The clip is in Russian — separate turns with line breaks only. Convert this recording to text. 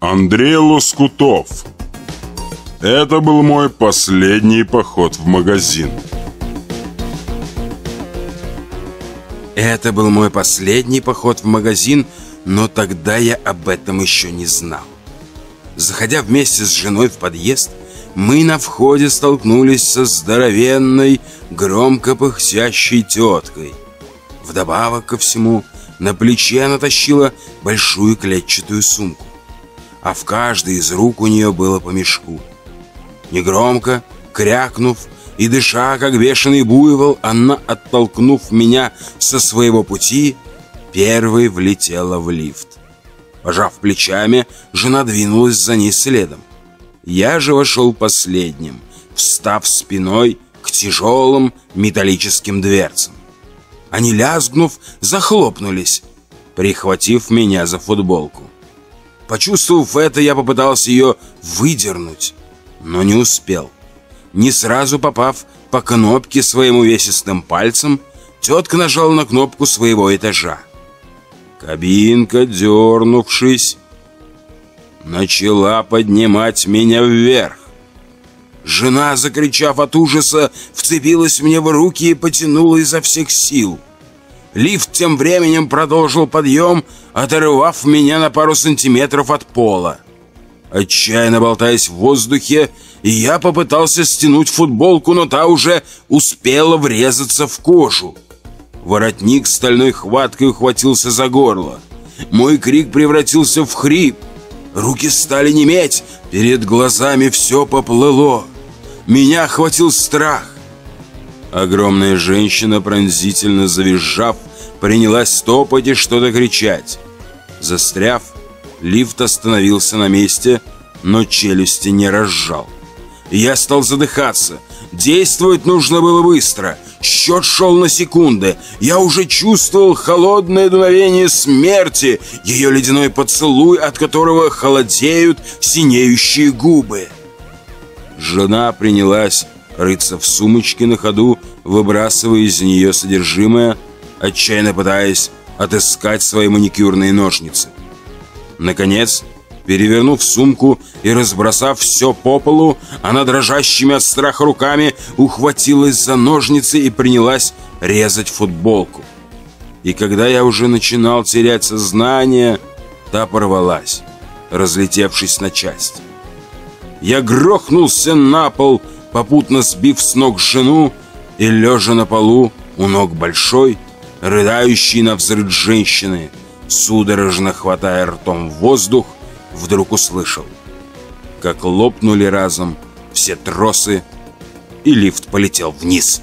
Андрей Лоскутов. Это был мой последний поход в магазин.
Это был мой последний поход в магазин, но тогда я об этом еще не знал. Заходя вместе с женой в подъезд, мы на входе столкнулись со здоровенной, громко пыхтящей теткой. Вдобавок ко всему, на плече она тащила большую клетчатую сумку, а в каждой из рук у нее было по мешку. Негромко, крякнув и дыша, как бешеный буйвол, она, оттолкнув меня со своего пути, первой влетела в лифт. Пожав плечами, жена двинулась за ней следом. Я же вошел последним, встав спиной к тяжелым металлическим дверцам. Они, лязгнув, захлопнулись, прихватив меня за футболку. Почувствовав это, я попытался ее выдернуть, но не успел. Не сразу попав по кнопке своим увесистым пальцем, тетка нажала на кнопку своего этажа. Кабинка, дернувшись, начала поднимать меня вверх. Жена, закричав от ужаса, вцепилась мне в руки и потянула изо всех сил. Лифт тем временем продолжил подъем, оторвав меня на пару сантиметров от пола. Отчаянно болтаясь в воздухе, я попытался стянуть футболку, но та уже успела врезаться в кожу. Воротник стальной хваткой ухватился за горло. Мой крик превратился в хрип. Руки стали неметь, перед глазами все поплыло. Меня охватил страх. Огромная женщина, пронзительно завизжав, принялась топать и что-то кричать. Застряв, лифт остановился на месте, но челюсти не разжал. Я стал задыхаться. Действовать нужно было быстро. Счет шел на секунды. Я уже чувствовал холодное дуновение смерти, ее ледяной поцелуй, от которого холодеют синеющие губы. Жена принялась рыться в сумочке на ходу, выбрасывая из нее содержимое, отчаянно пытаясь отыскать свои маникюрные ножницы. Наконец, перевернув сумку и разбросав все по полу, она дрожащими от страха руками ухватилась за ножницы и принялась резать футболку. И когда я уже начинал терять сознание, та порвалась, разлетевшись на части. Я грохнулся на пол, попутно сбив с ног жену и лежа на полу у ног большой, рыдающей на взрыв женщины, судорожно хватая ртом воздух, вдруг услышал, как лопнули разом все тросы, и лифт полетел вниз.